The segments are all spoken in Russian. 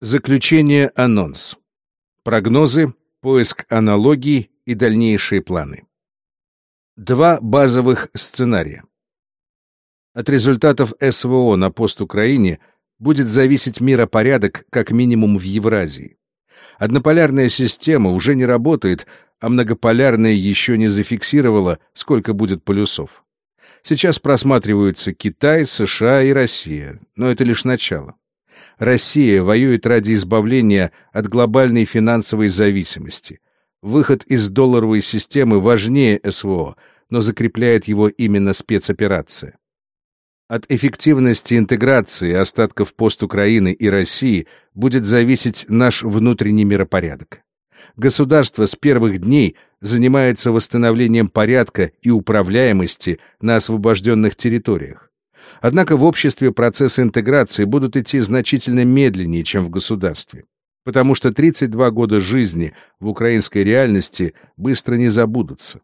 Заключение анонс. Прогнозы, поиск аналогий и дальнейшие планы. Два базовых сценария. От результатов СВО на постукраине будет зависеть миропорядок как минимум в Евразии. Однополярная система уже не работает, а многополярная еще не зафиксировала, сколько будет полюсов. Сейчас просматриваются Китай, США и Россия, но это лишь начало. Россия воюет ради избавления от глобальной финансовой зависимости. Выход из долларовой системы важнее СВО, но закрепляет его именно спецоперация. От эффективности интеграции остатков постукраины и России будет зависеть наш внутренний миропорядок. Государство с первых дней занимается восстановлением порядка и управляемости на освобожденных территориях. Однако в обществе процессы интеграции будут идти значительно медленнее, чем в государстве, потому что 32 года жизни в украинской реальности быстро не забудутся.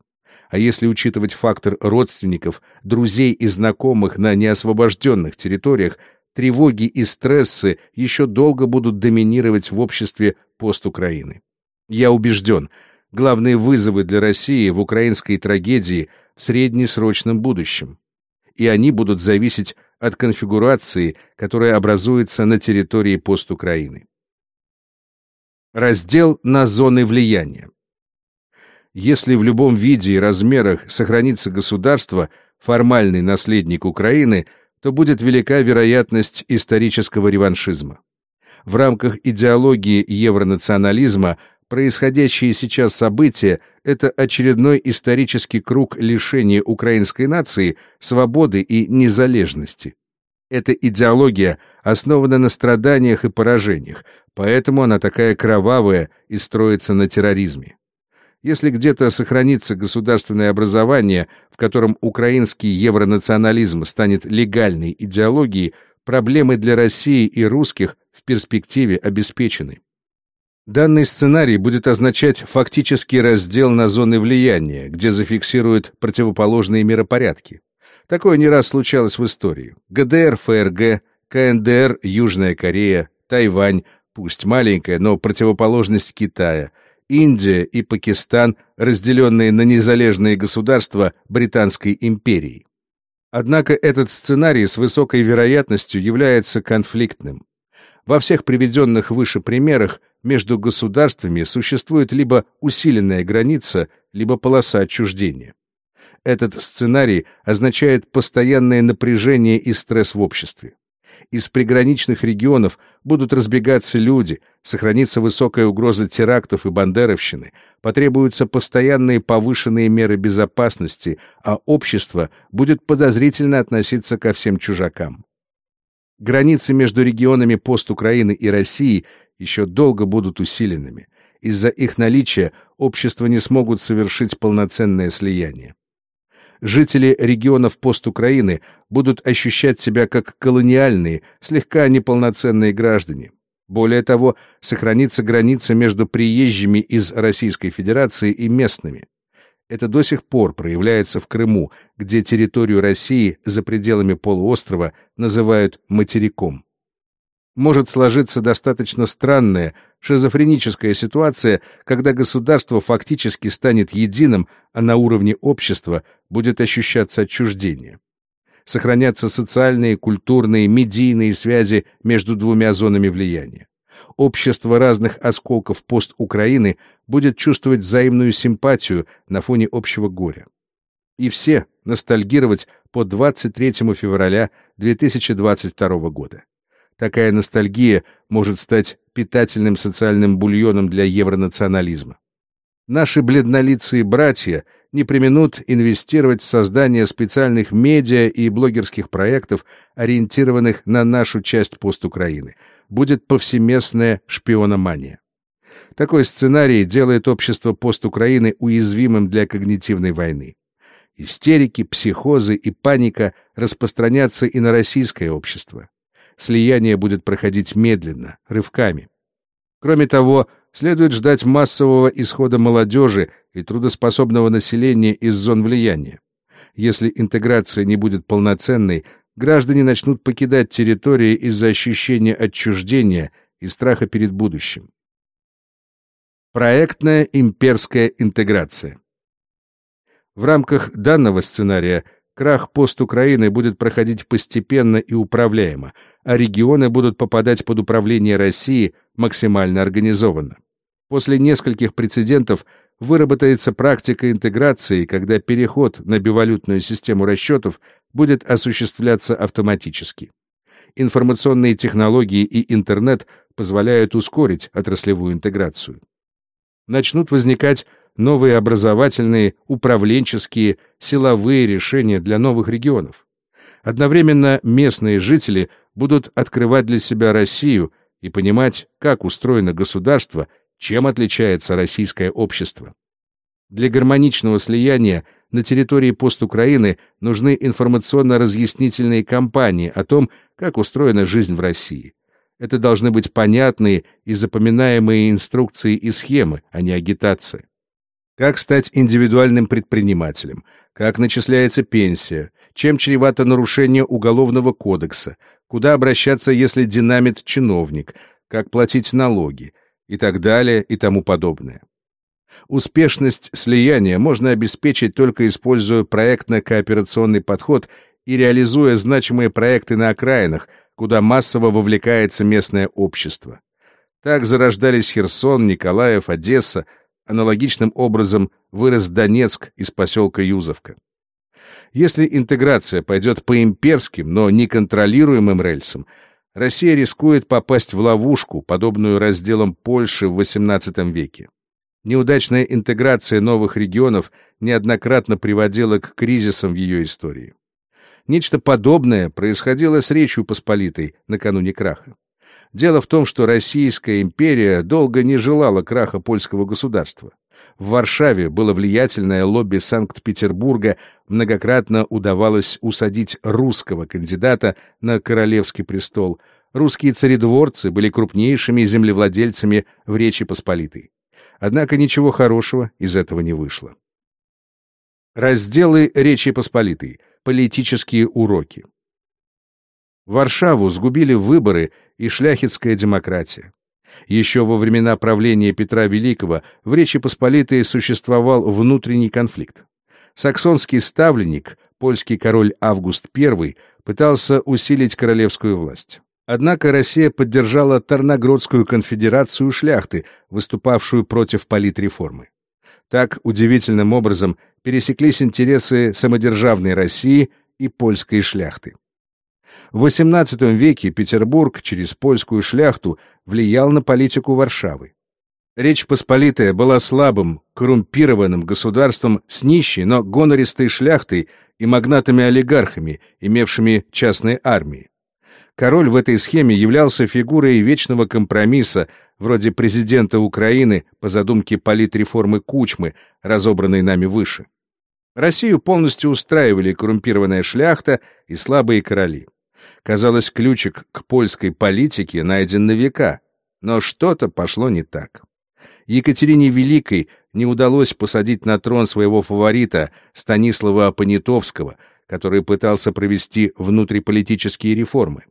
А если учитывать фактор родственников, друзей и знакомых на неосвобожденных территориях, тревоги и стрессы еще долго будут доминировать в обществе постукраины. Я убежден, главные вызовы для России в украинской трагедии в среднесрочном будущем. И они будут зависеть от конфигурации, которая образуется на территории постукраины. Раздел на зоны влияния. Если в любом виде и размерах сохранится государство, формальный наследник Украины, то будет велика вероятность исторического реваншизма. В рамках идеологии евронационализма происходящие сейчас события — это очередной исторический круг лишения украинской нации свободы и незалежности. Эта идеология основана на страданиях и поражениях, поэтому она такая кровавая и строится на терроризме. Если где-то сохранится государственное образование, в котором украинский евронационализм станет легальной идеологией, проблемы для России и русских в перспективе обеспечены. Данный сценарий будет означать фактический раздел на зоны влияния, где зафиксируют противоположные миропорядки. Такое не раз случалось в истории. ГДР, ФРГ, КНДР, Южная Корея, Тайвань, пусть маленькая, но противоположность Китая — Индия и Пакистан, разделенные на незалежные государства Британской империи. Однако этот сценарий с высокой вероятностью является конфликтным. Во всех приведенных выше примерах между государствами существует либо усиленная граница, либо полоса отчуждения. Этот сценарий означает постоянное напряжение и стресс в обществе. Из приграничных регионов будут разбегаться люди, сохранится высокая угроза терактов и бандеровщины, потребуются постоянные повышенные меры безопасности, а общество будет подозрительно относиться ко всем чужакам. Границы между регионами постукраины и России еще долго будут усиленными. Из-за их наличия общества не смогут совершить полноценное слияние жители регионов постукраины будут ощущать себя как колониальные, слегка неполноценные граждане. Более того, сохранится граница между приезжими из Российской Федерации и местными. Это до сих пор проявляется в Крыму, где территорию России за пределами полуострова называют материком может сложиться достаточно странная, шизофреническая ситуация, когда государство фактически станет единым, а на уровне общества будет ощущаться отчуждение. Сохранятся социальные, культурные, медийные связи между двумя зонами влияния. Общество разных осколков пост-Украины будет чувствовать взаимную симпатию на фоне общего горя. И все ностальгировать по 23 февраля 2022 года. Такая ностальгия может стать питательным социальным бульоном для евронационализма. Наши бледнолицые братья не применут инвестировать в создание специальных медиа и блогерских проектов, ориентированных на нашу часть постукраины. Будет повсеместная шпиономания. Такой сценарий делает общество постукраины уязвимым для когнитивной войны. Истерики, психозы и паника распространятся и на российское общество слияние будет проходить медленно, рывками. Кроме того, следует ждать массового исхода молодежи и трудоспособного населения из зон влияния. Если интеграция не будет полноценной, граждане начнут покидать территории из-за ощущения отчуждения и страха перед будущим. Проектная имперская интеграция. В рамках данного сценария крах пост Украины будет проходить постепенно и управляемо, а регионы будут попадать под управление России максимально организованно. После нескольких прецедентов выработается практика интеграции, когда переход на бивалютную систему расчетов будет осуществляться автоматически. Информационные технологии и интернет позволяют ускорить отраслевую интеграцию. Начнут возникать новые образовательные, управленческие, силовые решения для новых регионов. Одновременно местные жители будут открывать для себя Россию и понимать, как устроено государство, чем отличается российское общество. Для гармоничного слияния на территории постукраины нужны информационно-разъяснительные кампании о том, как устроена жизнь в России. Это должны быть понятные и запоминаемые инструкции и схемы, а не агитация. Как стать индивидуальным предпринимателем? Как начисляется пенсия? Чем чревато нарушение Уголовного кодекса? Куда обращаться, если динамит чиновник? Как платить налоги? И так далее и тому подобное. Успешность слияния можно обеспечить только используя проектно-кооперационный подход и реализуя значимые проекты на окраинах, куда массово вовлекается местное общество. Так зарождались Херсон, Николаев, Одесса, Аналогичным образом вырос Донецк из поселка Юзовка. Если интеграция пойдет по имперским, но неконтролируемым рельсам, Россия рискует попасть в ловушку, подобную разделам Польши в XVIII веке. Неудачная интеграция новых регионов неоднократно приводила к кризисам в ее истории. Нечто подобное происходило с Речью Посполитой накануне краха. Дело в том, что Российская империя долго не желала краха польского государства. В Варшаве было влиятельное лобби Санкт-Петербурга, многократно удавалось усадить русского кандидата на королевский престол. Русские царедворцы были крупнейшими землевладельцами в Речи Посполитой. Однако ничего хорошего из этого не вышло. Разделы Речи Посполитой. Политические уроки. Варшаву сгубили выборы и шляхетская демократия. Еще во времена правления Петра Великого в Речи Посполитой существовал внутренний конфликт. Саксонский ставленник, польский король Август I, пытался усилить королевскую власть. Однако Россия поддержала Тарноградскую конфедерацию шляхты, выступавшую против политреформы. Так, удивительным образом, пересеклись интересы самодержавной России и польской шляхты. В XVIII веке Петербург через польскую шляхту влиял на политику Варшавы. Речь Посполитая была слабым, коррумпированным государством с нищей, но гонористой шляхтой и магнатами-олигархами, имевшими частные армии. Король в этой схеме являлся фигурой вечного компромисса, вроде президента Украины по задумке политреформы Кучмы, разобранной нами выше. Россию полностью устраивали коррумпированная шляхта и слабые короли. Казалось, ключик к польской политике найден на века, но что-то пошло не так. Екатерине Великой не удалось посадить на трон своего фаворита Станислава Понятовского, который пытался провести внутриполитические реформы.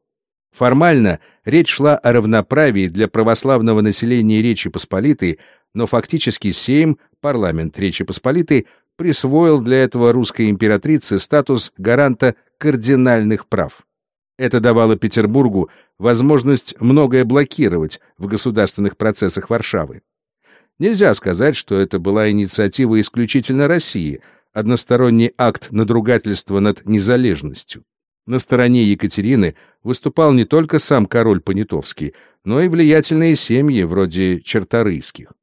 Формально речь шла о равноправии для православного населения Речи Посполитой, но фактически Сейм, парламент Речи Посполитой, присвоил для этого русской императрице статус гаранта кардинальных прав. Это давало Петербургу возможность многое блокировать в государственных процессах Варшавы. Нельзя сказать, что это была инициатива исключительно России, односторонний акт надругательства над незалежностью. На стороне Екатерины выступал не только сам король Понятовский, но и влиятельные семьи вроде Черторийских.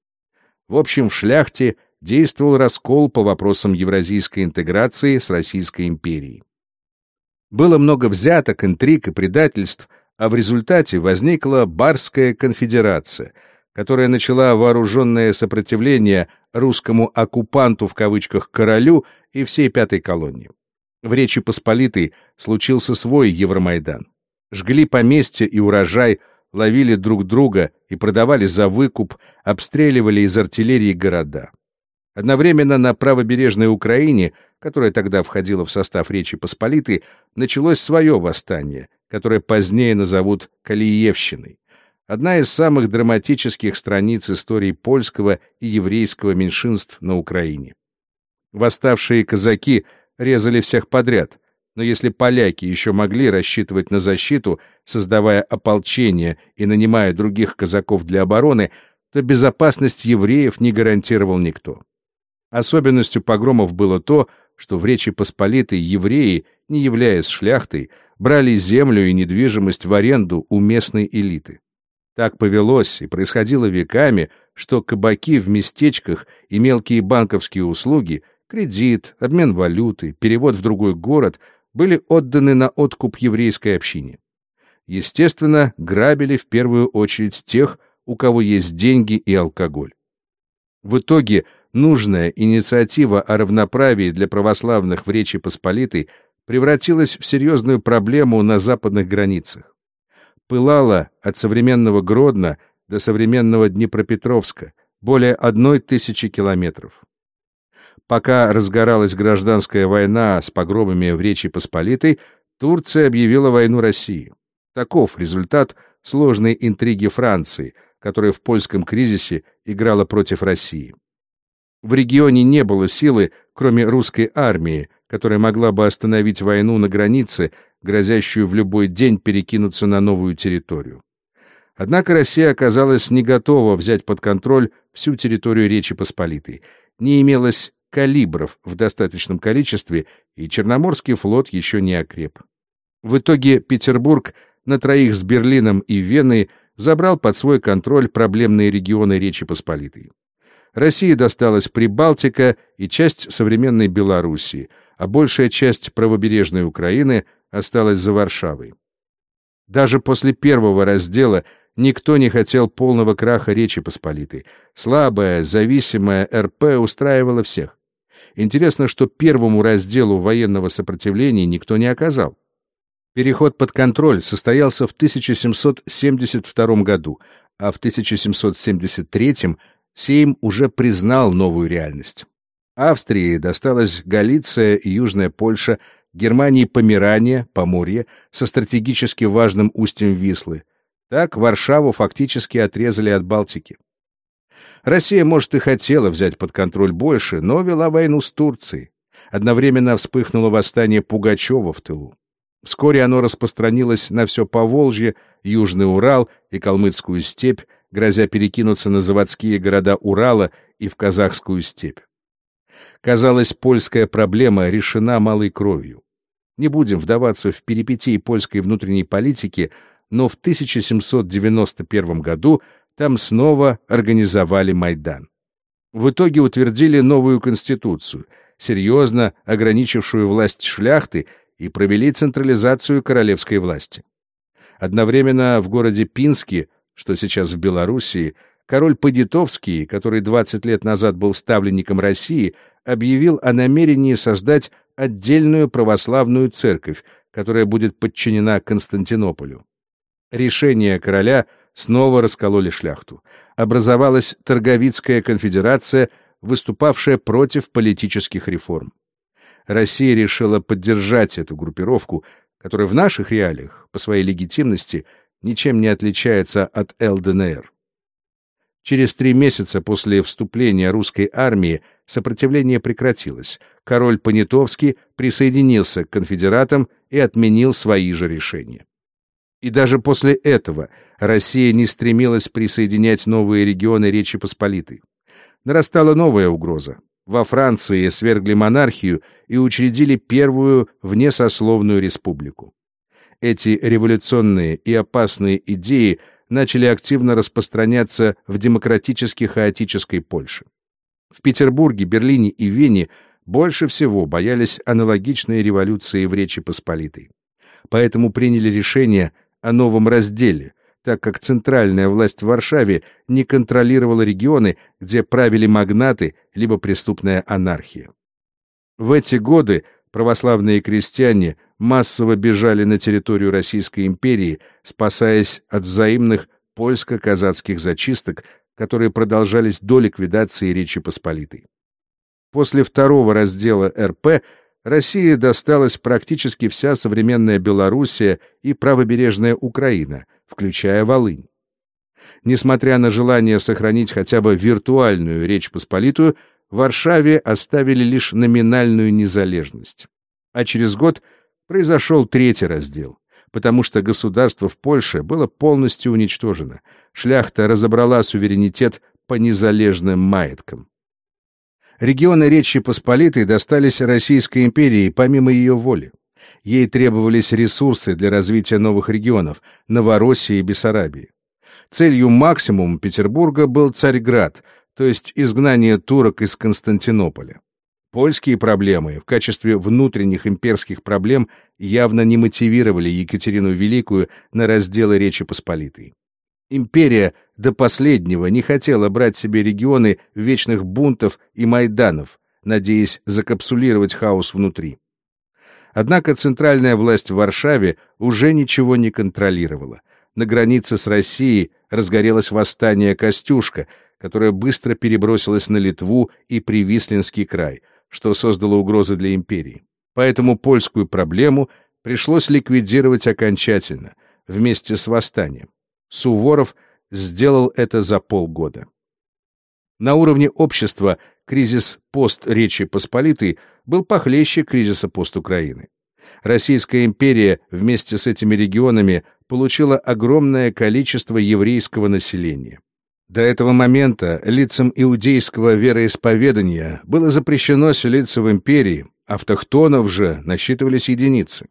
В общем, в шляхте действовал раскол по вопросам евразийской интеграции с Российской империей. Было много взяток, интриг и предательств, а в результате возникла Барская конфедерация, которая начала вооруженное сопротивление русскому «оккупанту» в кавычках королю и всей пятой колонии. В Речи Посполитой случился свой Евромайдан. Жгли поместья и урожай, ловили друг друга и продавали за выкуп, обстреливали из артиллерии города. Одновременно на правобережной Украине, которая тогда входила в состав Речи Посполитой, началось свое восстание, которое позднее назовут Калиевщиной. одна из самых драматических страниц истории польского и еврейского меньшинств на Украине. Восставшие казаки резали всех подряд, но если поляки еще могли рассчитывать на защиту, создавая ополчение и нанимая других казаков для обороны, то безопасность евреев не гарантировал никто. Особенностью погромов было то, что в Речи Посполитой евреи, не являясь шляхтой, брали землю и недвижимость в аренду у местной элиты. Так повелось и происходило веками, что кабаки в местечках и мелкие банковские услуги, кредит, обмен валюты, перевод в другой город были отданы на откуп еврейской общине. Естественно, грабили в первую очередь тех, у кого есть деньги и алкоголь. В итоге нужная инициатива о равноправии для православных в Речи Посполитой превратилась в серьезную проблему на западных границах. Пылала от современного Гродно до современного Днепропетровска более одной тысячи километров. Пока разгоралась гражданская война с погромами в Речи Посполитой, Турция объявила войну России. Таков результат сложной интриги Франции, которая в польском кризисе играла против России. В регионе не было силы, кроме русской армии, которая могла бы остановить войну на границе, грозящую в любой день перекинуться на новую территорию. Однако Россия оказалась не готова взять под контроль всю территорию Речи Посполитой. Не имелось калибров в достаточном количестве, и Черноморский флот еще не окреп. В итоге Петербург на троих с Берлином и Веной забрал под свой контроль проблемные регионы Речи Посполитой. России досталась Прибалтика и часть современной Белоруссии, а большая часть правобережной Украины осталась за Варшавой. Даже после первого раздела никто не хотел полного краха Речи Посполитой. Слабая, зависимая РП устраивала всех. Интересно, что первому разделу военного сопротивления никто не оказал. Переход под контроль состоялся в 1772 году, а в 1773 Сейм уже признал новую реальность. Австрии досталась Галиция и Южная Польша, Германии Померания, Поморье, со стратегически важным устьем Вислы. Так Варшаву фактически отрезали от Балтики. Россия, может, и хотела взять под контроль больше, но вела войну с Турцией. Одновременно вспыхнуло восстание Пугачева в тылу. Вскоре оно распространилось на все Поволжье, Южный Урал и Калмыцкую степь, грозя перекинуться на заводские города Урала и в Казахскую степь. Казалось, польская проблема решена малой кровью. Не будем вдаваться в перипетии польской внутренней политики, но в 1791 году там снова организовали Майдан. В итоге утвердили новую конституцию, серьезно ограничившую власть шляхты и провели централизацию королевской власти. Одновременно в городе Пинске что сейчас в Белоруссии, король Подитовский, который 20 лет назад был ставленником России, объявил о намерении создать отдельную православную церковь, которая будет подчинена Константинополю. Решение короля снова раскололи шляхту. Образовалась Торговицкая конфедерация, выступавшая против политических реформ. Россия решила поддержать эту группировку, которая в наших реалиях, по своей легитимности, ничем не отличается от ЛДНР. Через три месяца после вступления русской армии сопротивление прекратилось. Король Понятовский присоединился к конфедератам и отменил свои же решения. И даже после этого Россия не стремилась присоединять новые регионы Речи Посполитой. Нарастала новая угроза. Во Франции свергли монархию и учредили первую внесословную республику эти революционные и опасные идеи начали активно распространяться в демократически-хаотической Польше. В Петербурге, Берлине и Вене больше всего боялись аналогичные революции в Речи Посполитой. Поэтому приняли решение о новом разделе, так как центральная власть в Варшаве не контролировала регионы, где правили магнаты либо преступная анархия. В эти годы православные крестьяне массово бежали на территорию Российской империи, спасаясь от взаимных польско-казацких зачисток, которые продолжались до ликвидации Речи Посполитой. После второго раздела РП России досталась практически вся современная Белоруссия и правобережная Украина, включая Волынь. Несмотря на желание сохранить хотя бы виртуальную Речь Посполитую, в Варшаве оставили лишь номинальную незалежность. А через год произошел третий раздел, потому что государство в Польше было полностью уничтожено. Шляхта разобрала суверенитет по незалежным маеткам. Регионы Речи Посполитой достались Российской империи помимо ее воли. Ей требовались ресурсы для развития новых регионов – Новороссии и Бессарабии. Целью максимум Петербурга был Царьград, то есть изгнание турок из Константинополя. Польские проблемы в качестве внутренних имперских проблем явно не мотивировали Екатерину Великую на разделы Речи Посполитой. Империя до последнего не хотела брать себе регионы вечных бунтов и майданов, надеясь закапсулировать хаос внутри. Однако центральная власть в Варшаве уже ничего не контролировала. На границе с Россией разгорелось восстание Костюшка, которое быстро перебросилось на Литву и Привислинский край, что создало угрозы для империи. Поэтому польскую проблему пришлось ликвидировать окончательно, вместе с восстанием. Суворов сделал это за полгода. На уровне общества кризис пост-Речи Посполитой был похлеще кризиса пост-Украины. Российская империя вместе с этими регионами получила огромное количество еврейского населения. До этого момента лицам иудейского вероисповедания было запрещено селиться в империи, автохтонов же насчитывались единицы.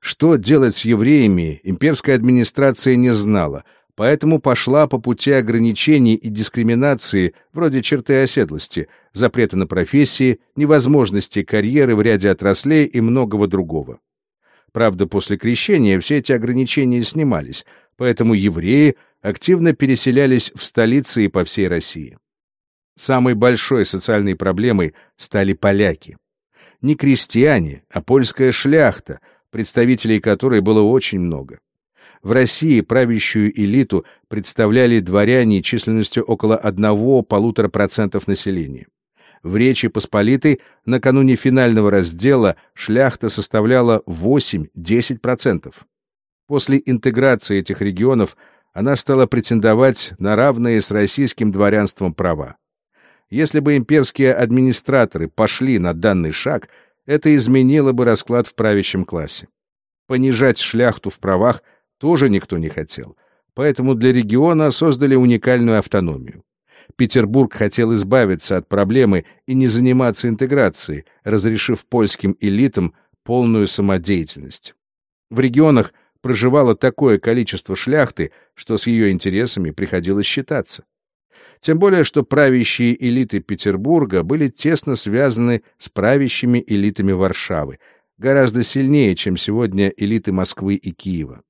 Что делать с евреями, имперская администрация не знала, поэтому пошла по пути ограничений и дискриминации, вроде черты оседлости, запрета на профессии, невозможности карьеры в ряде отраслей и многого другого. Правда, после крещения все эти ограничения снимались, поэтому евреи активно переселялись в столицы и по всей России. Самой большой социальной проблемой стали поляки. Не крестьяне, а польская шляхта — представителей которой было очень много. В России правящую элиту представляли дворяне численностью около 1-1,5% населения. В Речи Посполитой накануне финального раздела шляхта составляла 8-10%. После интеграции этих регионов она стала претендовать на равные с российским дворянством права. Если бы имперские администраторы пошли на данный шаг – это изменило бы расклад в правящем классе. Понижать шляхту в правах тоже никто не хотел, поэтому для региона создали уникальную автономию. Петербург хотел избавиться от проблемы и не заниматься интеграцией, разрешив польским элитам полную самодеятельность. В регионах проживало такое количество шляхты, что с ее интересами приходилось считаться. Тем более, что правящие элиты Петербурга были тесно связаны с правящими элитами Варшавы, гораздо сильнее, чем сегодня элиты Москвы и Киева.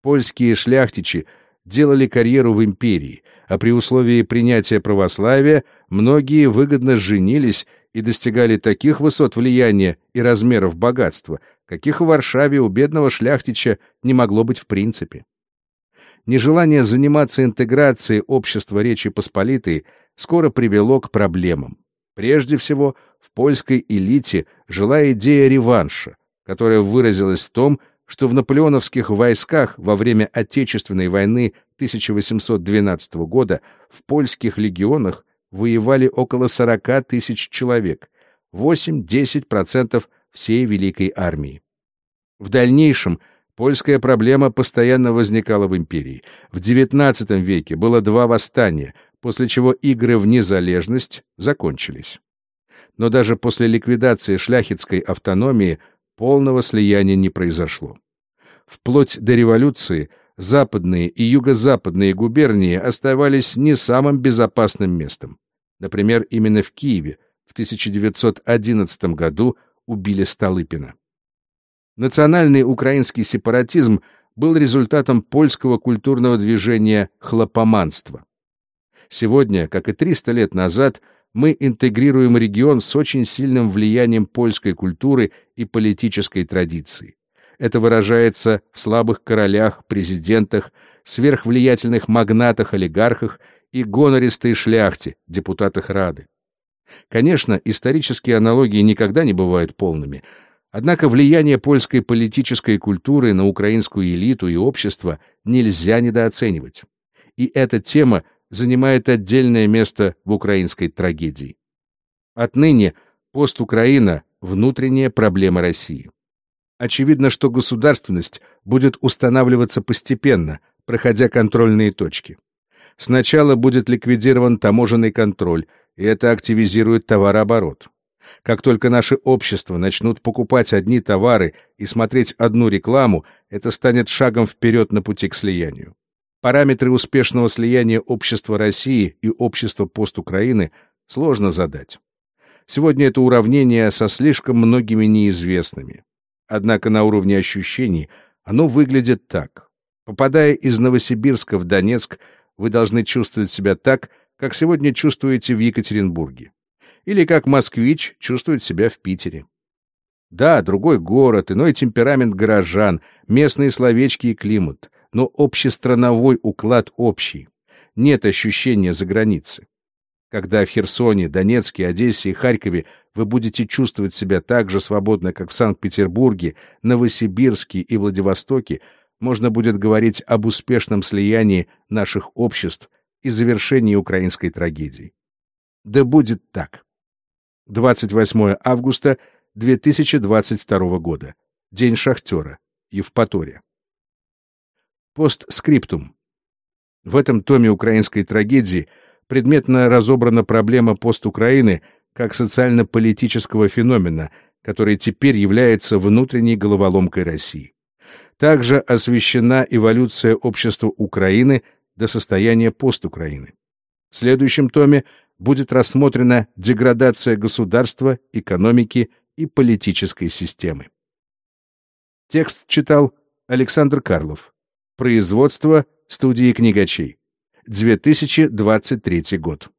Польские шляхтичи делали карьеру в империи, а при условии принятия православия многие выгодно женились и достигали таких высот влияния и размеров богатства, каких в Варшаве у бедного шляхтича не могло быть в принципе нежелание заниматься интеграцией общества Речи Посполитой скоро привело к проблемам. Прежде всего, в польской элите жила идея реванша, которая выразилась в том, что в наполеоновских войсках во время Отечественной войны 1812 года в польских легионах воевали около 40 тысяч человек, 8-10% всей Великой армии. В дальнейшем – Польская проблема постоянно возникала в империи. В XIX веке было два восстания, после чего игры в незалежность закончились. Но даже после ликвидации шляхетской автономии полного слияния не произошло. Вплоть до революции западные и юго-западные губернии оставались не самым безопасным местом. Например, именно в Киеве в 1911 году убили Столыпина. Национальный украинский сепаратизм был результатом польского культурного движения хлопоманства. Сегодня, как и 300 лет назад, мы интегрируем регион с очень сильным влиянием польской культуры и политической традиции. Это выражается в слабых королях, президентах, сверхвлиятельных магнатах-олигархах и гонористой шляхте, депутатах Рады. Конечно, исторические аналогии никогда не бывают полными, Однако влияние польской политической культуры на украинскую элиту и общество нельзя недооценивать. и эта тема занимает отдельное место в украинской трагедии. Отныне пост Украина — внутренняя проблема России. Очевидно, что государственность будет устанавливаться постепенно, проходя контрольные точки. Сначала будет ликвидирован таможенный контроль, и это активизирует товарооборот. Как только наши общества начнут покупать одни товары и смотреть одну рекламу, это станет шагом вперед на пути к слиянию. Параметры успешного слияния общества России и общества постукраины сложно задать. Сегодня это уравнение со слишком многими неизвестными. Однако на уровне ощущений оно выглядит так. Попадая из Новосибирска в Донецк, вы должны чувствовать себя так, как сегодня чувствуете в Екатеринбурге. Или как москвич чувствует себя в Питере. Да, другой город, иной темперамент горожан, местные словечки и климат, но общестрановой уклад общий. Нет ощущения за границей. Когда в Херсоне, Донецке, Одессе и Харькове вы будете чувствовать себя так же свободно, как в Санкт-Петербурге, Новосибирске и Владивостоке, можно будет говорить об успешном слиянии наших обществ и завершении украинской трагедии. Да будет так. 28 августа 2022 года. День шахтера. Евпатория. Постскриптум. В этом томе украинской трагедии предметно разобрана проблема постукраины как социально-политического феномена, который теперь является внутренней головоломкой России. Также освещена эволюция общества Украины до состояния постукраины. В следующем томе будет рассмотрена деградация государства, экономики и политической системы. Текст читал Александр Карлов. Производство студии книгачей. 2023 год.